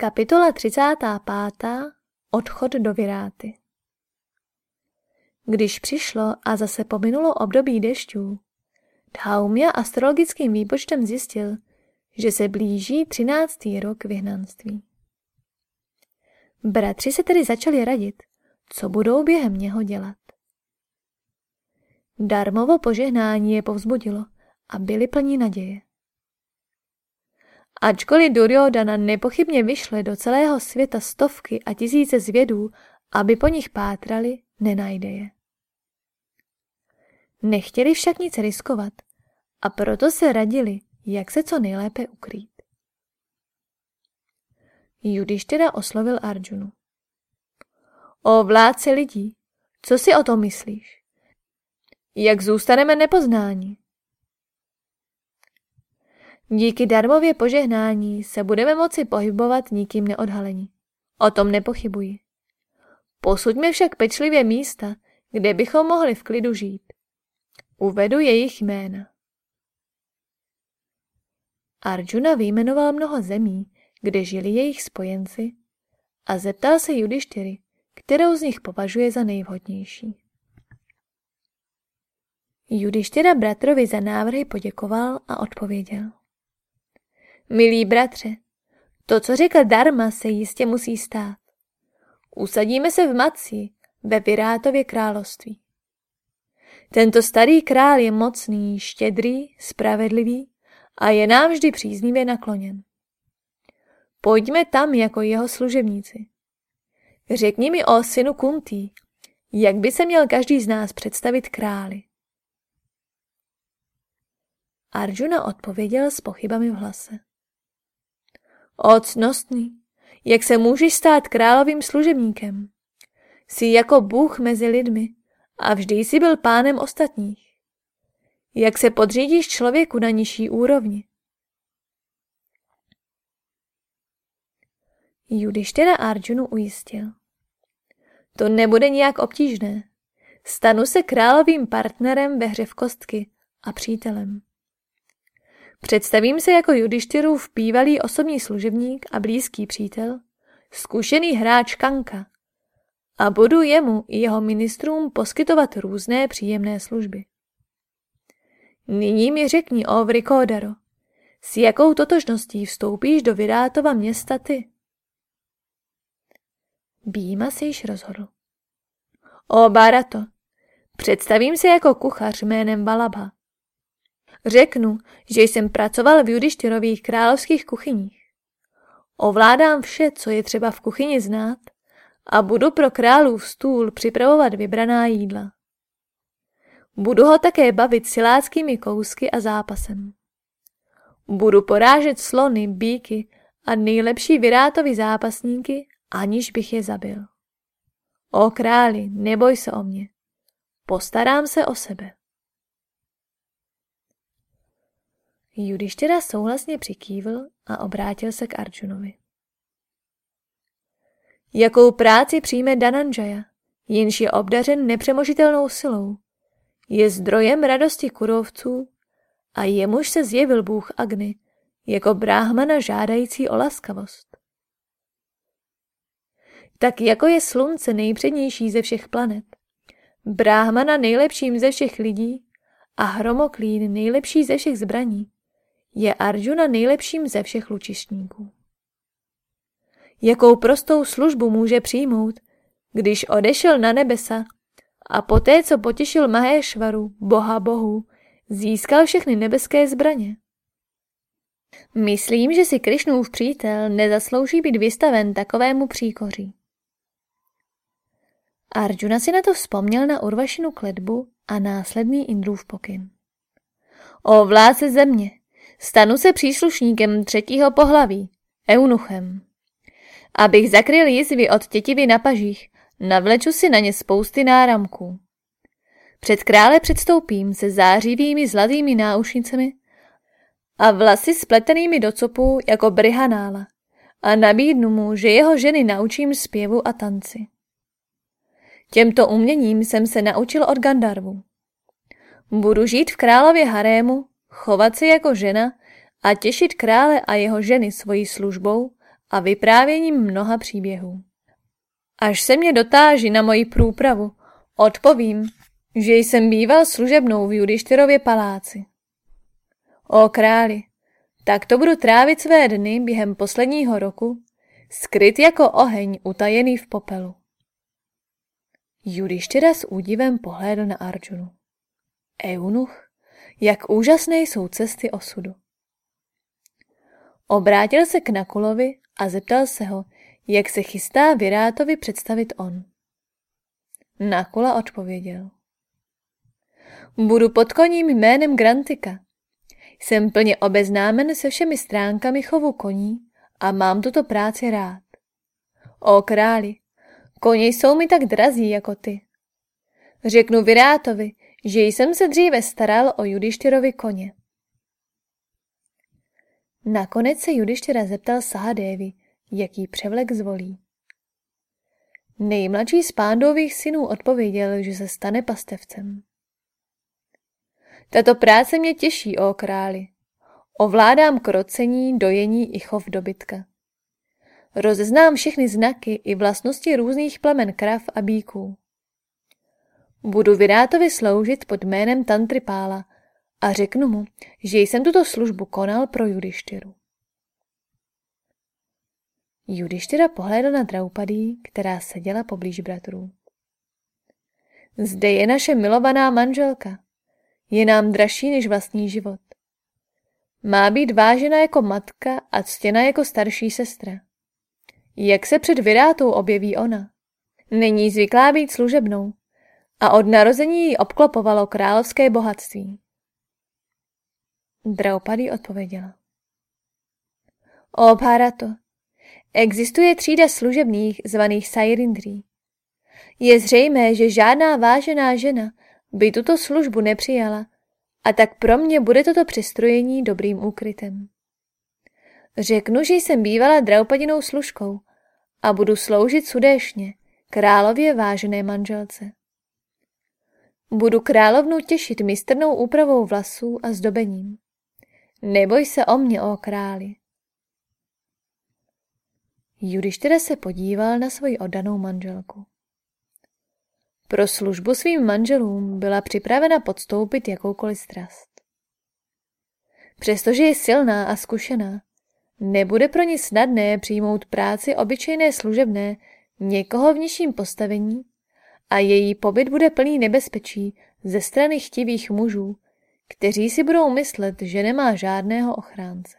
Kapitola 35. Odchod do Viráty Když přišlo a zase pominulo období dešťů, Dhaumia astrologickým výpočtem zjistil, že se blíží třináctý rok vyhnanství. Bratři se tedy začali radit, co budou během něho dělat. Darmovo požehnání je povzbudilo a byli plní naděje. Ačkoliv Duryodhana nepochybně vyšle do celého světa stovky a tisíce zvědů, aby po nich pátrali, nenajde je. Nechtěli však nic riskovat a proto se radili, jak se co nejlépe ukrýt. Judištěra oslovil Arjunu. O vládce lidí, co si o tom myslíš? Jak zůstaneme nepoznáni? Díky darmově požehnání se budeme moci pohybovat nikým neodhalení. O tom nepochybuji. Posuďme však pečlivě místa, kde bychom mohli v klidu žít. Uvedu jejich jména. Arjuna vyjmenoval mnoho zemí, kde žili jejich spojenci a zeptal se Judištyry, kterou z nich považuje za nejvhodnější. Judištyra bratrovi za návrhy poděkoval a odpověděl. Milí bratře, to, co řekl Dharma, se jistě musí stát. Usadíme se v Maci, ve Virátově království. Tento starý král je mocný, štědrý, spravedlivý a je nám vždy příznivě nakloněn. Pojďme tam jako jeho služebníci. Řekni mi o synu Kuntý, jak by se měl každý z nás představit králi. Arjuna odpověděl s pochybami v hlase. Ocnostný, jak se můžeš stát královým služebníkem? Jsi jako Bůh mezi lidmi a vždy jsi byl pánem ostatních. Jak se podřídíš člověku na nižší úrovni? Judištěra Arjunu ujistil. To nebude nijak obtížné. Stanu se královým partnerem ve hře v kostky a přítelem. Představím se jako Judištyrův bývalý osobní služebník a blízký přítel, zkušený hráč Kanka a budu jemu i jeho ministrům poskytovat různé příjemné služby. Nyní mi řekni, o Vrikodaro, s jakou totožností vstoupíš do Virátova města ty? Býma se již rozhodl. O Barato, představím se jako kuchař jménem Balabha. Řeknu, že jsem pracoval v Judištyrových královských kuchyních. Ovládám vše, co je třeba v kuchyni znát a budu pro králův stůl připravovat vybraná jídla. Budu ho také bavit siláckými kousky a zápasem. Budu porážet slony, bíky a nejlepší virátovi zápasníky, aniž bych je zabil. O králi, neboj se o mě. Postarám se o sebe. Judištěra souhlasně přikývl a obrátil se k Arjunovi. Jakou práci přijme Dananjaya, jenž je obdařen nepřemožitelnou silou, je zdrojem radosti kurovců a jemuž se zjevil bůh Agny jako bráhmana žádající o laskavost. Tak jako je slunce nejpřednější ze všech planet, bráhmana nejlepším ze všech lidí a hromoklín nejlepší ze všech zbraní, je Arjuna nejlepším ze všech lučišníků. Jakou prostou službu může přijmout, když odešel na nebesa a poté, co potěšil Maheshvaru, boha bohu, získal všechny nebeské zbraně. Myslím, že si Krišnův přítel nezaslouží být vystaven takovému příkoří. Arjuna si na to vzpomněl na Urvašinu kletbu a následný Indrův pokyn. O vládce země, Stanu se příslušníkem třetího pohlaví, eunuchem. Abych zakryl jizvy od tětivy na pažích, navleču si na ně spousty náramků. Před krále předstoupím se zářivými zlatými náušnicemi a vlasy spletenými do copů jako brihanála a nabídnu mu, že jeho ženy naučím zpěvu a tanci. Těmto uměním jsem se naučil od Gandarvu. Budu žít v králově harému chovat se jako žena a těšit krále a jeho ženy svojí službou a vyprávěním mnoha příběhů. Až se mě dotáží na moji průpravu, odpovím, že jsem býval služebnou v Judištyrově paláci. O králi, tak to budu trávit své dny během posledního roku, skryt jako oheň utajený v popelu. Judištyra s údivem pohlédl na Arjunu. Eunuch, jak úžasné jsou cesty osudu. Obrátil se k Nakulovi a zeptal se ho, jak se chystá Virátovi představit on. Nakula odpověděl. Budu pod koním jménem Grantika. Jsem plně obeznámen se všemi stránkami chovu koní a mám tuto práci rád. O králi, koně jsou mi tak drazí jako ty. Řeknu Virátovi, že jsem se dříve staral o Judištyrovi koně. Nakonec se Judištyra zeptal Sahadevi, jaký převlek zvolí. Nejmladší z pándových synů odpověděl, že se stane pastevcem. Tato práce mě těší, o králi. Ovládám krocení, dojení i chov dobytka. Rozeznám všechny znaky i vlastnosti různých plemen krav a bíků. Budu Virátovi sloužit pod jménem Tantripála a řeknu mu, že jsem tuto službu konal pro Judištyru. Judištyra pohlédl na Draupadí, která seděla poblíž bratrů. Zde je naše milovaná manželka. Je nám dražší než vlastní život. Má být vážena jako matka a ctěna jako starší sestra. Jak se před Virátou objeví ona? Není zvyklá být služebnou a od narození ji obklopovalo královské bohatství. Draupadi odpověděla. O Bharato, existuje třída služebných zvaných Sairindrí. Je zřejmé, že žádná vážená žena by tuto službu nepřijala a tak pro mě bude toto přestrojení dobrým úkrytem. Řeknu, že jsem bývala Draupadinou služkou a budu sloužit sudéšně, králově vážené manželce. Budu královnu těšit mistrnou úpravou vlasů a zdobením. Neboj se o mě, o králi. Judištyra se podíval na svoji oddanou manželku. Pro službu svým manželům byla připravena podstoupit jakoukoliv strast. Přestože je silná a zkušená, nebude pro ní snadné přijmout práci obyčejné služebné někoho v nižším postavení a její pobyt bude plný nebezpečí ze strany chtivých mužů, kteří si budou myslet, že nemá žádného ochránce.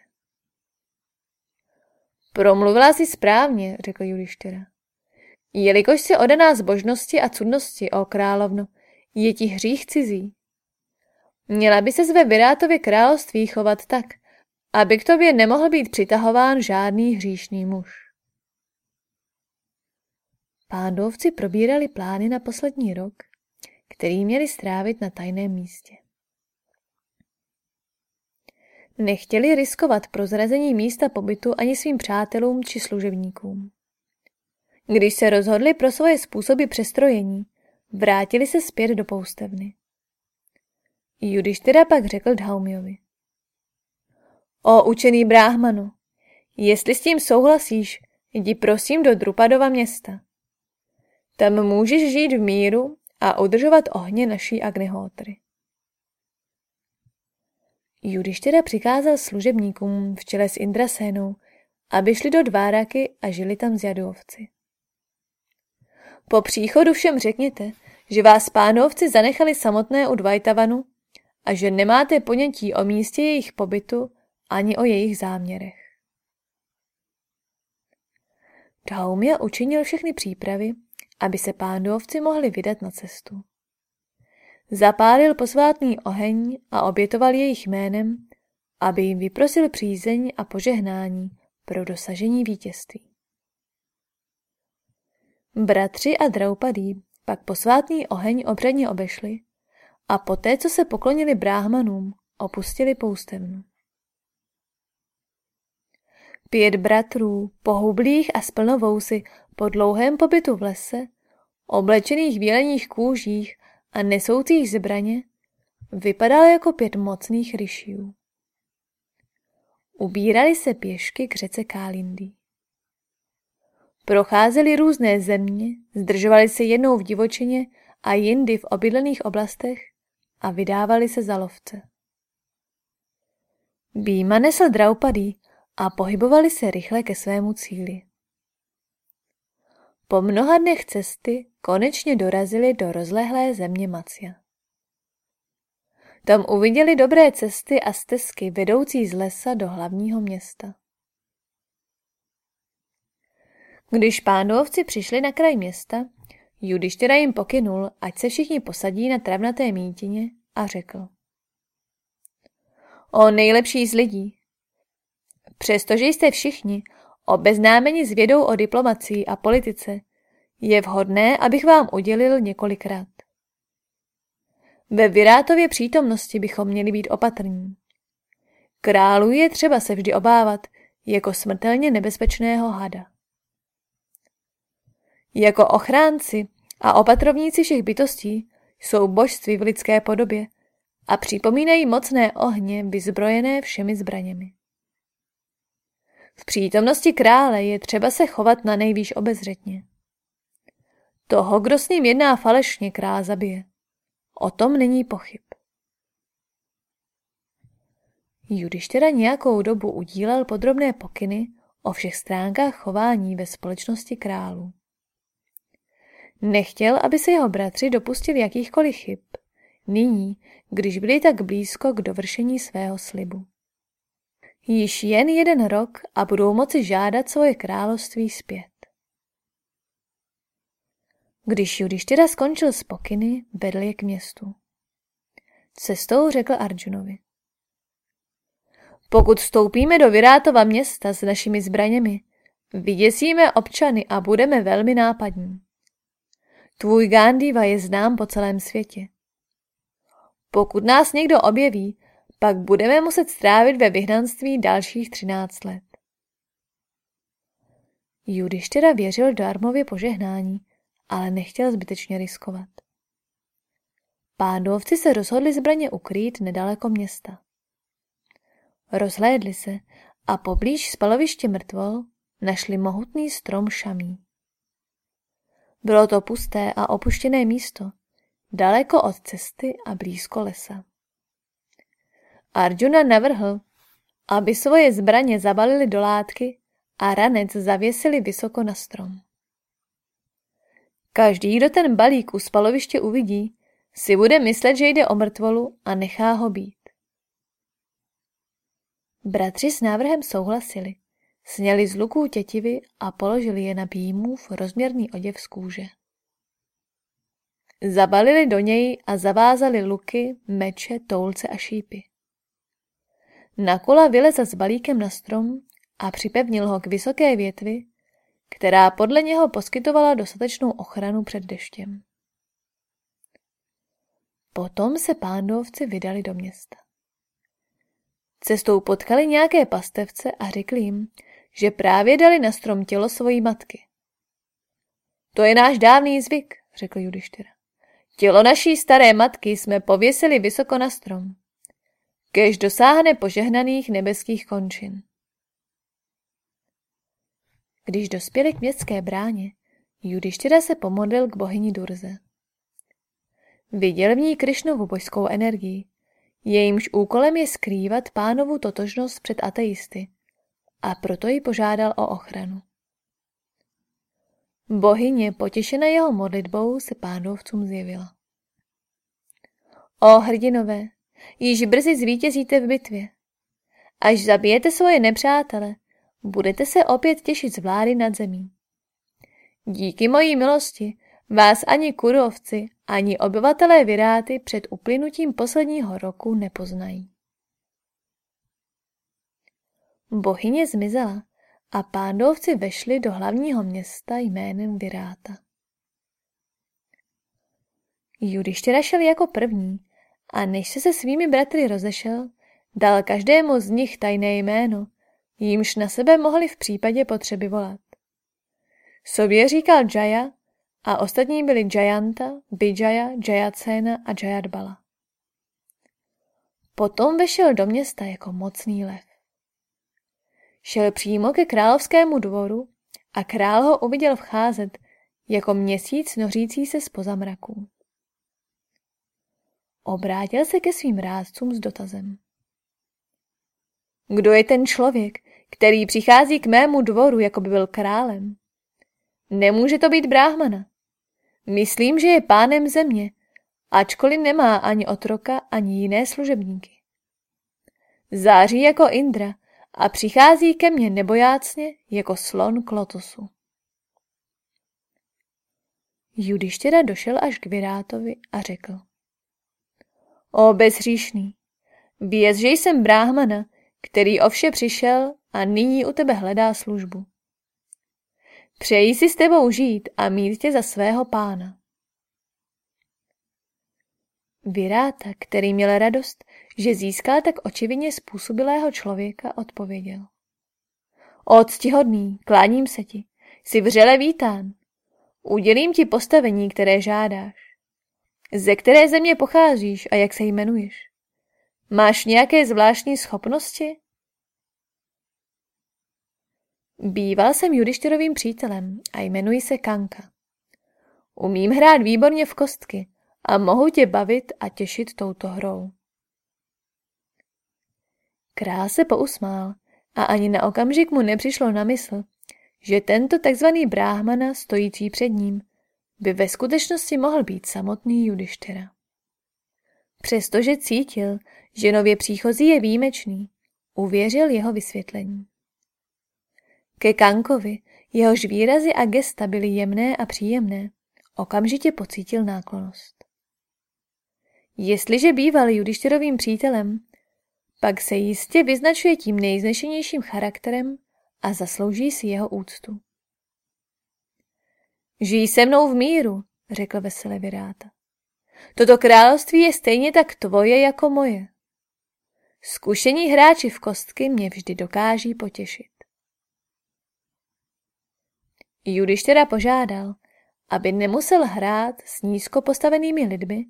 Promluvila si správně, řekl Judištyra. Jelikož si odaná zbožnosti a cudnosti, o královno, je ti hřích cizí. Měla by se zve Virátově království chovat tak, aby k tobě nemohl být přitahován žádný hříšný muž. Pándovci probírali plány na poslední rok, který měli strávit na tajném místě. Nechtěli riskovat prozrazení místa pobytu ani svým přátelům či služebníkům. Když se rozhodli pro svoje způsoby přestrojení, vrátili se zpět do poustevny. Judištyra pak řekl Dhaumiovi. O učený bráhmanu, jestli s tím souhlasíš, jdi prosím do Drupadova města. Tam můžeš žít v míru a udržovat ohně naší Agnihotry. Judištěra přikázal služebníkům v čele s Indrasénou, aby šli do Dváraky a žili tam s jadovci. Po příchodu všem řekněte, že vás pánovci zanechali samotné u Dvajtavanu a že nemáte ponětí o místě jejich pobytu ani o jejich záměrech. Dhaumia učinil všechny přípravy, aby se pándovci mohli vydat na cestu. Zapálil posvátný oheň a obětoval jejich jménem, aby jim vyprosil přízeň a požehnání pro dosažení vítězství. Bratři a Draupadí pak posvátný oheň obřadně obešli a poté, co se poklonili bráhmanům, opustili poustevnu. Pět bratrů, pohublých a splnovousy po dlouhém pobytu v lese, oblečených v jeleních kůžích a nesoucích zbraně, vypadal jako pět mocných ryšiů. Ubírali se pěšky k řece Kálindy. Procházeli různé země, zdržovali se jednou v divočině a jindy v obydlených oblastech a vydávali se za lovce. Býma nesl draupadý a pohybovali se rychle ke svému cíli. Po mnoha dnech cesty konečně dorazili do rozlehlé země Macia. Tam uviděli dobré cesty a stezky vedoucí z lesa do hlavního města. Když pánovci přišli na kraj města, Judištěra jim pokynul, ať se všichni posadí na travnaté mítině a řekl. O nejlepší z lidí. Přestože jste všichni obeznámeni s vědou o diplomacii a politice, je vhodné, abych vám udělil několikrát. Ve Virátově přítomnosti bychom měli být opatrní. Králu je třeba se vždy obávat jako smrtelně nebezpečného hada. Jako ochránci a opatrovníci všech bytostí jsou božství v lidské podobě a připomínají mocné ohně vyzbrojené všemi zbraněmi. V přítomnosti krále je třeba se chovat na nejvýš obezřetně. Toho, kdo s ním jedná falešně, král zabije. O tom není pochyb. Judiš teda nějakou dobu udílel podrobné pokyny o všech stránkách chování ve společnosti králů. Nechtěl, aby se jeho bratři dopustili jakýchkoliv chyb, nyní, když byli tak blízko k dovršení svého slibu. Již jen jeden rok a budou moci žádat svoje království zpět. Když Judištěra skončil z pokyny, vedl je k městu. Cestou řekl Arjunovi. Pokud vstoupíme do Virátova města s našimi zbraněmi, vyděsíme občany a budeme velmi nápadní. Tvůj Gandhiva je znám po celém světě. Pokud nás někdo objeví, pak budeme muset strávit ve vyhnanství dalších třináct let. Judištěra věřil do Armově požehnání ale nechtěl zbytečně riskovat. Pándovci se rozhodli zbraně ukrýt nedaleko města. Rozhlédli se a poblíž spaloviště mrtvol našli mohutný strom šamí. Bylo to pusté a opuštěné místo, daleko od cesty a blízko lesa. Arjuna navrhl, aby svoje zbraně zabalili do látky a ranec zavěsili vysoko na strom. Každý, kdo ten balík u spaloviště uvidí, si bude myslet, že jde o mrtvolu a nechá ho být. Bratři s návrhem souhlasili, sněli z luků tětivy a položili je na v rozměrný oděv z kůže. Zabalili do něj a zavázali luky, meče, toulce a šípy. Nakula vylezl s balíkem na strom a připevnil ho k vysoké větvi, která podle něho poskytovala dostatečnou ochranu před deštěm. Potom se pándovci vydali do města. Cestou potkali nějaké pastevce a řekli jim, že právě dali na strom tělo svojí matky. To je náš dávný zvyk, řekl Judištyra. Tělo naší staré matky jsme pověsili vysoko na strom. Kež dosáhne požehnaných nebeských končin. Když dospěli k městské bráně, Judištěra se pomodlil k bohyni Durze. Viděl v ní Krišnovu božskou energii, jejímž úkolem je skrývat pánovu totožnost před ateisty a proto ji požádal o ochranu. Bohyně, potěšena jeho modlitbou, se pánovcům zjevila. O hrdinové, již brzy zvítězíte v bitvě. Až zabijete svoje nepřátele, budete se opět těšit z vlády nad zemí. Díky mojí milosti vás ani kurovci, ani obyvatelé Viráty před uplynutím posledního roku nepoznají. Bohyně zmizela a pándovci vešli do hlavního města jménem Viráta. Judištěra šel jako první a než se se svými bratry rozešel, dal každému z nich tajné jméno, jímž na sebe mohli v případě potřeby volat. Sobě říkal Jaya a ostatní byli Jayanta, Vijaya, Jayacena a Jayadbala. Potom vešel do města jako mocný lev. Šel přímo ke královskému dvoru a král ho uviděl vcházet jako měsíc nořící se z pozamraků. Obrátil se ke svým rádcům s dotazem. Kdo je ten člověk, který přichází k mému dvoru, jako by byl králem? Nemůže to být bráhmana. Myslím, že je pánem země, ačkoliv nemá ani otroka, ani jiné služebníky. Září jako Indra a přichází ke mně nebojácně jako slon k lotosu. Judištěra došel až k Virátovi a řekl. O bezříšný, věz, že jsem bráhmana, který ovše přišel a nyní u tebe hledá službu. Přeji si s tebou žít a mít tě za svého pána. Viráta, který měl radost, že získal tak očividně způsobilého člověka, odpověděl. O ctihodný, kláním se ti, jsi vřele vítán. Udělím ti postavení, které žádáš. Ze které země pocházíš a jak se jmenuješ? Máš nějaké zvláštní schopnosti? Býval jsem Judištyrovým přítelem a jmenuji se Kanka. Umím hrát výborně v kostky a mohu tě bavit a těšit touto hrou. Král se pousmál a ani na okamžik mu nepřišlo na mysl, že tento takzvaný bráhmana stojící před ním by ve skutečnosti mohl být samotný Judištyra. Přestože cítil, že nově příchozí je výjimečný, uvěřil jeho vysvětlení. Ke Kankovi, jehož výrazy a gesta byly jemné a příjemné, okamžitě pocítil náklonost. Jestliže býval Judištěrovým přítelem, pak se jistě vyznačuje tím nejznešenějším charakterem a zaslouží si jeho úctu. Žij se mnou v míru, řekl veselé Viráta. Toto království je stejně tak tvoje jako moje. Zkušení hráči v kostky mě vždy dokáží potěšit. Judiš teda požádal, aby nemusel hrát s nízko postavenými lidmi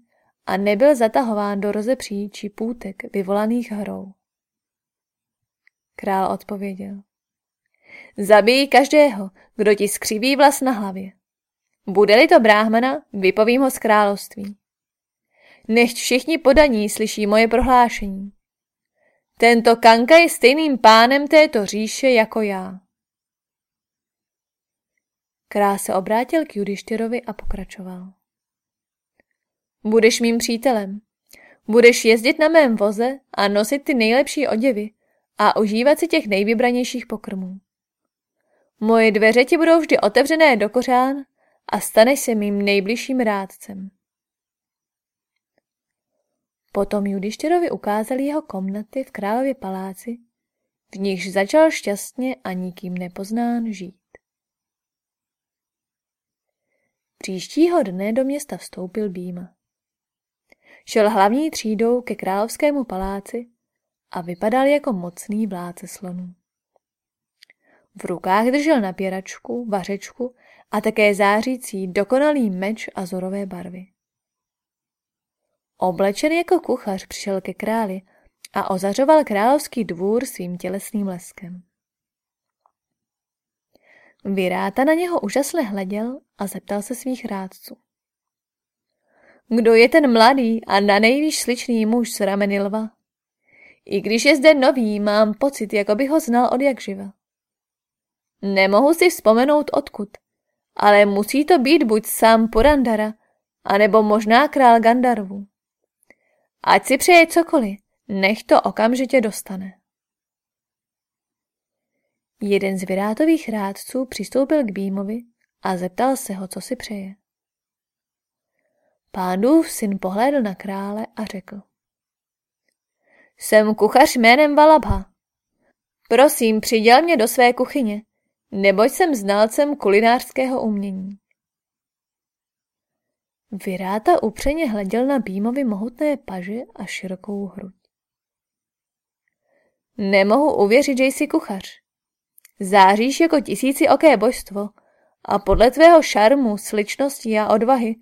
a nebyl zatahován do rozepří či půtek vyvolaných hrou. Král odpověděl. Zabij každého, kdo ti skřiví vlas na hlavě. Bude-li to bráhmana, vypovím ho z království. Nechť všichni podaní slyší moje prohlášení. Tento Kanka je stejným pánem této říše jako já. Král se obrátil k Judištyrovi a pokračoval. Budeš mým přítelem. Budeš jezdit na mém voze a nosit ty nejlepší oděvy a užívat si těch nejvybranějších pokrmů. Moje dveře ti budou vždy otevřené do kořán a staneš se mým nejbližším rádcem. Potom Judištěrovi ukázali jeho komnaty v králově paláci, v nichž začal šťastně a nikým nepoznán žít. Příštího dne do města vstoupil Býma. Šel hlavní třídou ke královskému paláci a vypadal jako mocný vládce slonů. V rukách držel napěračku, vařečku a také zářící dokonalý meč a zorové barvy. Oblečen jako kuchař přišel ke králi a ozařoval královský dvůr svým tělesným leskem. Viráta na něho úžasle hleděl a zeptal se svých rádců. Kdo je ten mladý a na nejvíc sličný muž s rameny lva? I když je zde nový, mám pocit, jako by ho znal od jak živa. Nemohu si vzpomenout odkud, ale musí to být buď sám Purandara, anebo možná král Gandarvu. Ať si přeje cokoliv, nech to okamžitě dostane. Jeden z Virátových rádců přistoupil k Bímovi a zeptal se ho, co si přeje. Pánův syn pohlédl na krále a řekl. Jsem kuchař jménem Valabha. Prosím, přiděl mě do své kuchyně, neboť jsem znalcem kulinářského umění. Viráta upřeně hleděl na Bímovi mohutné paže a širokou hruď. Nemohu uvěřit, že jsi kuchař. Záříš jako tisíci oké božstvo a podle tvého šarmu, sličnosti a odvahy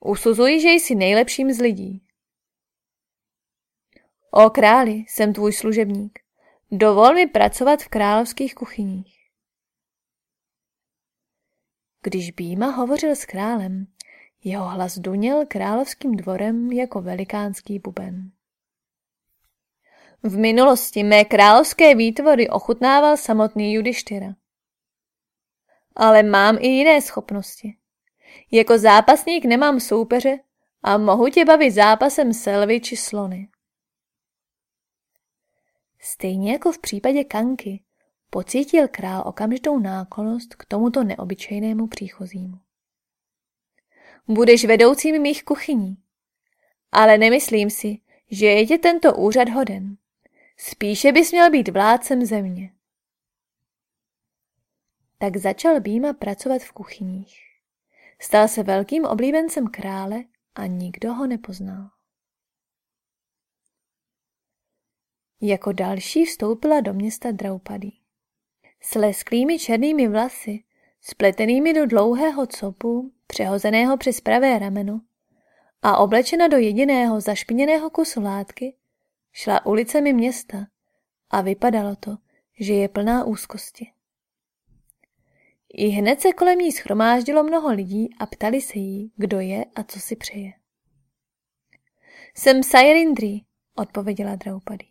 usuzuji, že jsi nejlepším z lidí. O králi, jsem tvůj služebník. Dovol mi pracovat v královských kuchyních. Když Býma hovořil s králem, jeho hlas duněl královským dvorem jako velikánský buben. V minulosti mé královské výtvory ochutnával samotný Judištyra. Ale mám i jiné schopnosti. Jako zápasník nemám soupeře a mohu tě bavit zápasem selvy či slony. Stejně jako v případě Kanky, pocítil král okamžitou náklonost k tomuto neobyčejnému příchozímu. Budeš vedoucím mých kuchyní, ale nemyslím si, že je tě tento úřad hoden. Spíše bys měl být vládcem země. Tak začal Býma pracovat v kuchyních. Stal se velkým oblíbencem krále a nikdo ho nepoznal. Jako další vstoupila do města Draupadí. S lesklými černými vlasy, spletenými do dlouhého copu, přehozeného přes pravé rameno a oblečena do jediného zašpiněného kusu látky, šla ulicemi města a vypadalo to, že je plná úzkosti. I hned se kolem ní schromáždilo mnoho lidí a ptali se jí, kdo je a co si přeje. Jsem Sairindri, odpověděla Draupadi.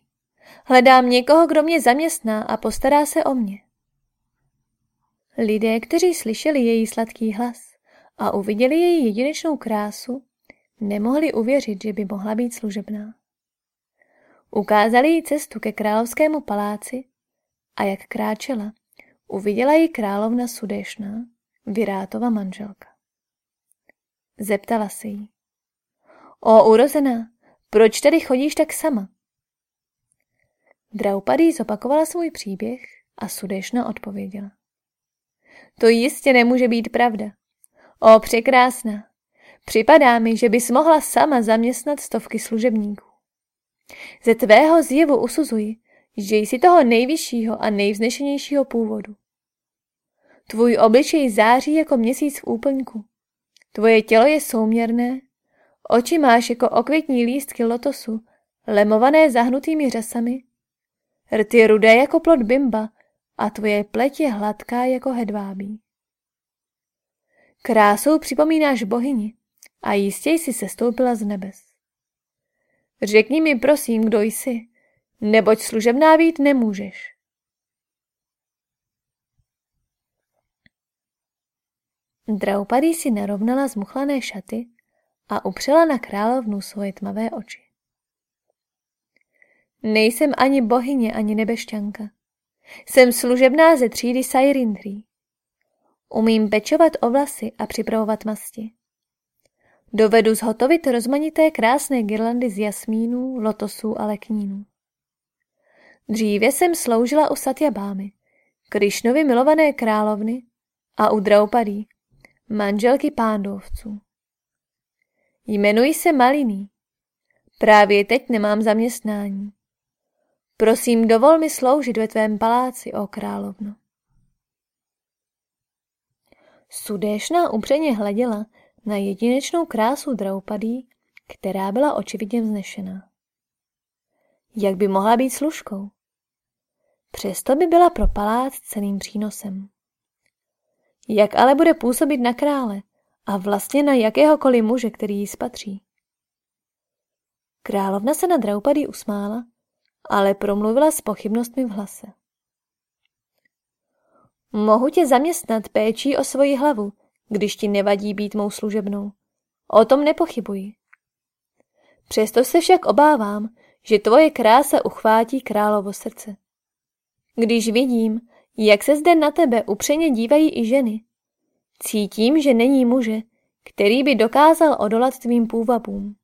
Hledám někoho, kdo mě zaměstná a postará se o mě. Lidé, kteří slyšeli její sladký hlas a uviděli její jedinečnou krásu, nemohli uvěřit, že by mohla být služebná. Ukázali jí cestu ke královskému paláci a jak kráčela, uviděla ji královna Sudešná, Virátova manželka. Zeptala se jí. O urozená, proč tady chodíš tak sama? Draupadý zopakovala svůj příběh a Sudešna odpověděla. To jistě nemůže být pravda. O překrásná, připadá mi, že bys mohla sama zaměstnat stovky služebníků. Ze tvého zjevu usuzuji, že jsi toho nejvyššího a nejvznešenějšího původu. Tvůj obličej září jako měsíc v úplňku. Tvoje tělo je souměrné, oči máš jako okvětní lístky lotosu, lemované zahnutými řasami, rt je rudé jako plod bimba a tvoje pleť je hladká jako hedvábí. Krásou připomínáš bohyni a jistě jsi sestoupila z nebes. Řekni mi prosím, kdo jsi, neboť služebná být nemůžeš. Draupadi si narovnala zmuchlané šaty a upřela na královnu svoje tmavé oči. Nejsem ani bohyně, ani nebešťanka. Jsem služebná ze třídy Sairindri. Umím pečovat o vlasy a připravovat masti. Dovedu zhotovit rozmanité krásné girlandy z jasmínů, lotosů a leknínů. Dříve jsem sloužila u Satyabámy, Krišnovi milované královny a u Draupadí, manželky pándovců. Jmenuji se Maliný. Právě teď nemám zaměstnání. Prosím, dovol mi sloužit ve tvém paláci, o královno. Sudéšna upřeně hleděla na jedinečnou krásu Draupadí, která byla očividně vznešená. Jak by mohla být služkou? Přesto by byla pro palác ceným přínosem. Jak ale bude působit na krále a vlastně na jakéhokoliv muže, který jí spatří? Královna se na Draupadí usmála, ale promluvila s pochybnostmi v hlase. Mohu tě zaměstnat péčí o svoji hlavu, když ti nevadí být mou služebnou. O tom nepochybuji. Přesto se však obávám, že tvoje krása uchvátí královo srdce. Když vidím, jak se zde na tebe upřeně dívají i ženy, cítím, že není muže, který by dokázal odolat tvým půvabům.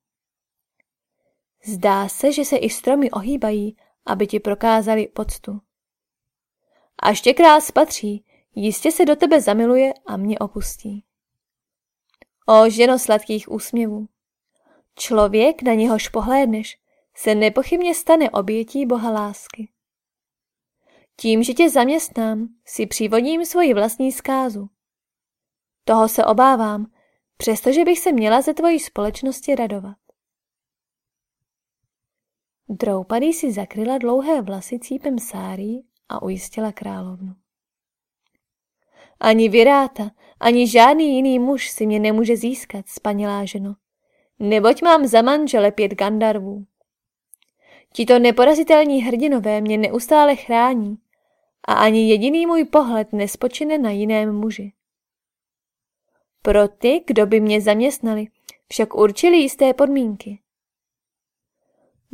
Zdá se, že se i stromy ohýbají, aby ti prokázali poctu. Až tě krás patří, jistě se do tebe zamiluje a mě opustí. O ženo sladkých úsměvů! Člověk, na něhož pohlédneš, se nepochybně stane obětí boha lásky. Tím, že tě zaměstnám, si přivodím svoji vlastní zkázu. Toho se obávám, přestože bych se měla ze tvojí společnosti radovat. Droupadý si zakryla dlouhé vlasy cípem sárí a ujistila královnu. Ani Viráta, Ani žádný jiný muž si mě nemůže získat, spanilá ženo, neboť mám za manžele pět gandarvů. Tito neporazitelní hrdinové mě neustále chrání a ani jediný můj pohled nespočine na jiném muži. Pro ty, kdo by mě zaměstnali, však určili jisté podmínky.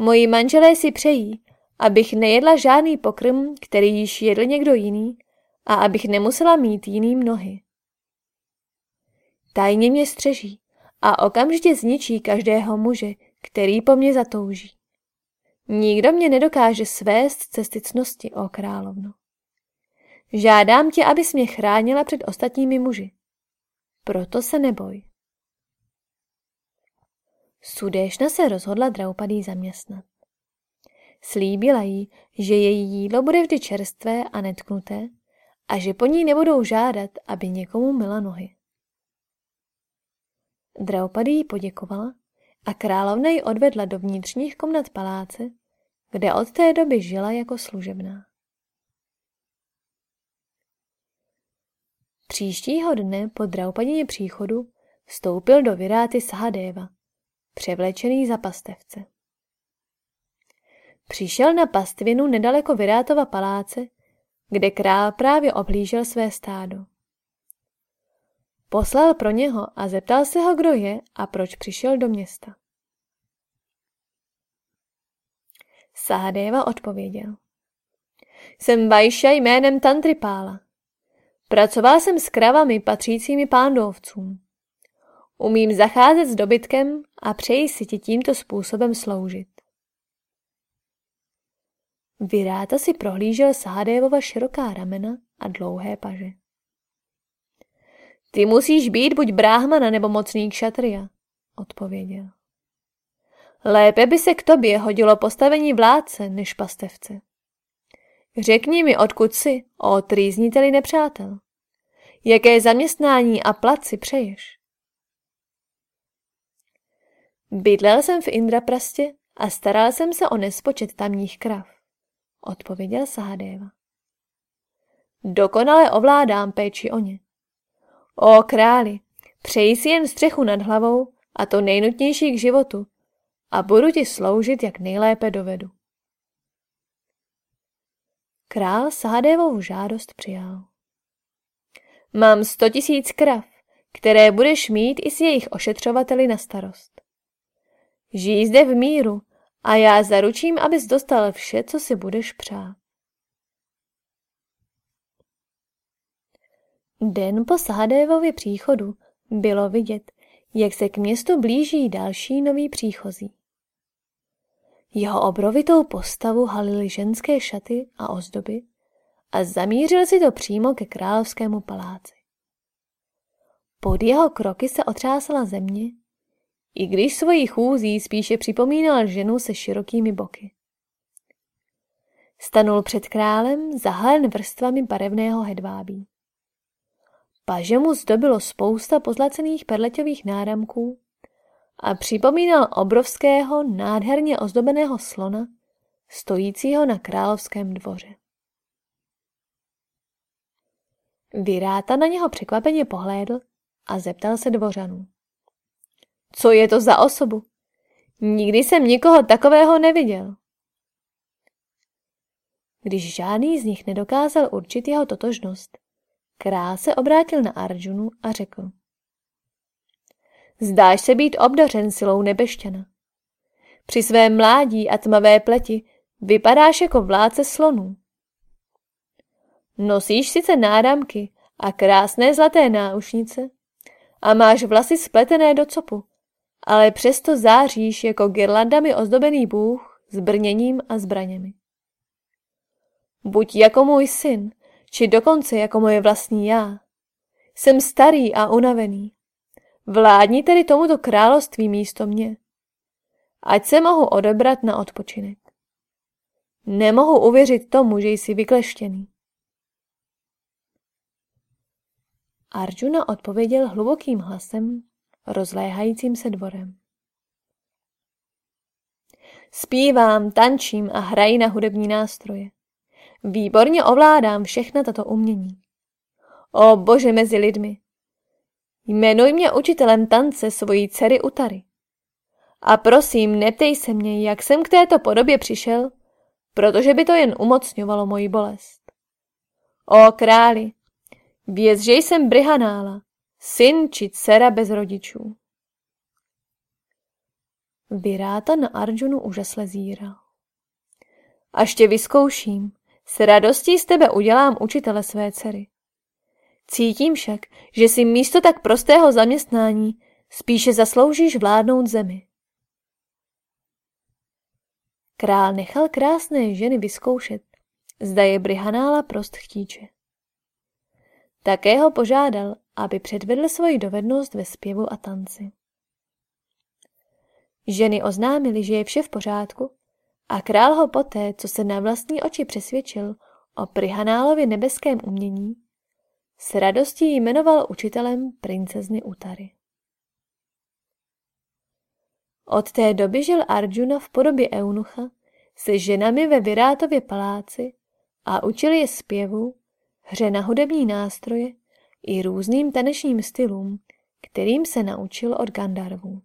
Moji manželé si přejí, abych nejedla žádný pokrm, který již jedl někdo jiný, a abych nemusela mít jiný nohy. Tajně mě střeží a okamžitě zničí každého muže, který po mně zatouží. Nikdo mě nedokáže svést cesty cnosti, o královno. Žádám tě, abys mě chránila před ostatními muži. Proto se neboj. Sudešna se rozhodla Draupadý zaměstnat. Slíbila jí, že její jídlo bude vždy čerstvé a netknuté a že po ní nebudou žádat, aby někomu myla nohy. Draupadi jí poděkovala a královna ji odvedla do vnitřních komnat paláce, kde od té doby žila jako služebná. Příštího dne po Draupadině příchodu vstoupil do Viráty Sahadeva, převlečený za pastevce. Přišel na pastvinu nedaleko Virátova paláce, kde král právě oblížel své stádo. Poslal pro něho a zeptal se ho, kdo je a proč přišel do města. Sahadeva odpověděl. Jsem Vajša jménem Tantripála. Pracoval jsem s kravami patřícími pándovcům. Umím zacházet s dobytkem a přeji si ti tímto způsobem sloužit. Viráta si prohlížel Sahadevova široká ramena a dlouhé paže. Ty musíš být buď bráhmana nebo mocný kšatria, odpověděl. Lépe by se k tobě hodilo postavení vládce než pastevce. Řekni mi, odkud jsi, o trýzniteli nepřátel. Jaké zaměstnání a plat si přeješ? Bydlel jsem v Indraprastě a staral jsem se o nespočet tamních krav, odpověděl Sahadeva. Dokonale ovládám péči o ně. O králi, přeji si jen střechu nad hlavou a to nejnutnější k životu a budu ti sloužit, jak nejlépe dovedu. Král Sahadevovu žádost přijal. Mám sto tisíc krav, které budeš mít i s jejich ošetřovateli na starost. Žij zde v míru a já zaručím, abys dostal vše, co si budeš přát. Den po Sahadevově příchodu bylo vidět, jak se k městu blíží další nový příchozí. Jeho obrovitou postavu halily ženské šaty a ozdoby a zamířil si to přímo ke královskému paláci. Pod jeho kroky se otřásala země, i když svojí chůzí spíše připomínal ženu se širokými boky. Stanul před králem zahalen vrstvami barevného hedvábí. Paže mu zdobilo spousta pozlacených perleťových náramků a připomínal obrovského, nádherně ozdobeného slona, stojícího na královském dvoře. Vyráta na něho překvapeně pohlédl a zeptal se dvořanů. Co je to za osobu? Nikdy jsem nikoho takového neviděl. Když žádný z nich nedokázal určit jeho totožnost, král se obrátil na Arjunu a řekl. Zdáš se být obdařen silou nebešťana. Při své mládí a tmavé pleti vypadáš jako vládce slonů. Nosíš sice náramky a krásné zlaté náušnice a máš vlasy spletené do copu, ale přesto záříš jako girlandami ozdobený bůh s brněním a zbraněmi. Buď jako můj syn, či dokonce jako moje vlastní já. Jsem starý a unavený. Vládni tedy tomuto království místo mě. Ať se mohu odebrat na odpočinek. Nemohu uvěřit tomu, že jsi vykleštěný. Arjuna odpověděl hlubokým hlasem, rozléhajícím se dvorem. Spívám, tančím a hraji na hudební nástroje. Výborně ovládám všechna tato umění. O bože mezi lidmi, Jmenuj mě učitelem tance svojí dcery Utary. A prosím, neptej se mě, jak jsem k této podobě přišel, protože by to jen umocňovalo moji bolest. O králi, věz, že jsem Brihanála, syn či dcera bez rodičů. Viráta na Arjunu úžasle zíral. Až tě vyzkouším, s radostí z tebe udělám učitele své dcery. Cítím však, že si místo tak prostého zaměstnání spíše zasloužíš vládnout zemi. Král nechal krásné ženy vyzkoušet, zda je Brihanála prost chtíče. Také ho požádal, aby předvedl svoji dovednost ve zpěvu a tanci. Ženy oznámily, že je vše v pořádku a král ho poté, co se na vlastní oči přesvědčil o Prihanálově nebeském umění, s radostí jmenoval učitelem princezny Utary. Od té doby žil Arjuna v podobě eunucha se ženami ve Virátově paláci a učil je zpěvu, hře na hudební nástroje i různým tanečním stylům, kterým se naučil od Gandarvů.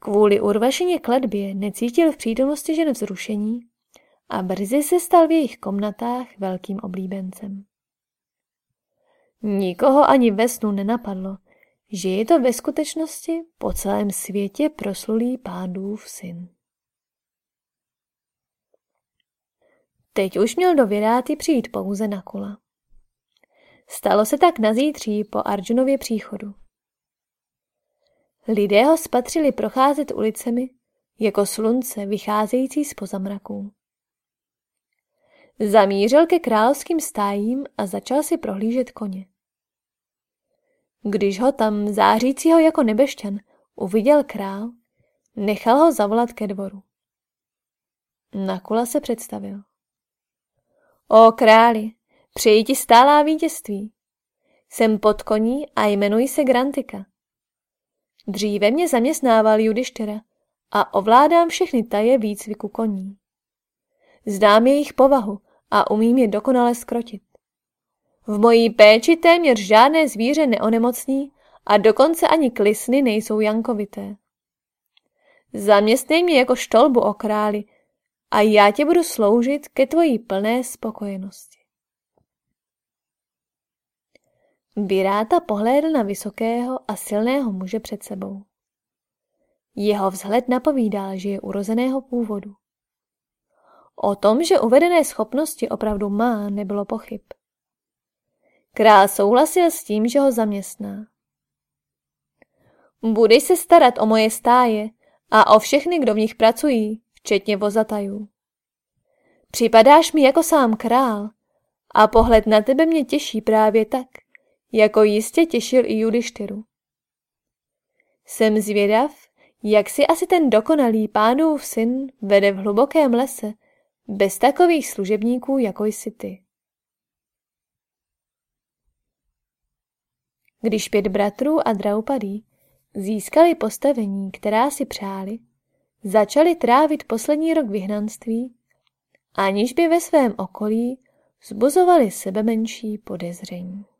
Kvůli urvašeně kladbě necítil v přítomnosti žen vzrušení a brzy se stal v jejich komnatách velkým oblíbencem. Nikoho ani ve snu nenapadlo, že je to ve skutečnosti po celém světě proslulý pádův syn. Teď už měl do Viráty přijít pouze na kula. Stalo se tak na zítří po Arjunově příchodu. Lidé ho spatřili procházet ulicemi jako slunce vycházející z pozamraků. Zamířil ke královským stájím a začal si prohlížet koně. Když ho tam, zářícího jako nebešťan, uviděl král, nechal ho zavolat ke dvoru. Nakula se představil. O králi, přeji ti stálá vítězství. Jsem pod koní a jmenuji se Grantika. Dříve mě zaměstnával Judištěra a ovládám všechny taje výcviku koní. Zdám jejich povahu a umím je dokonale skrotit. V mojí péči téměř žádné zvíře neonemocní a dokonce ani klisny nejsou jankovité. Zaměstnej mě jako štolbu o králi a já tě budu sloužit ke tvojí plné spokojenosti. Viráta pohlédl na vysokého a silného muže před sebou. Jeho vzhled napovídal, že je urozeného původu. O tom, že uvedené schopnosti opravdu má, nebylo pochyb. Král souhlasil s tím, že ho zaměstná. Budeš se starat o moje stáje a o všechny, kdo v nich pracují, včetně vozatajů. Připadáš mi jako sám král a pohled na tebe mě těší právě tak, jako jistě těšil i Judištyru. Jsem zvědav, jak si asi ten dokonalý pánův syn vede v hlubokém lese, bez takových služebníků, jako jsi ty. Když pět bratrů a Draupadí získali postavení, která si přáli, začali trávit poslední rok vyhnanství, aniž by ve svém okolí zbuzovali sebe menší podezření.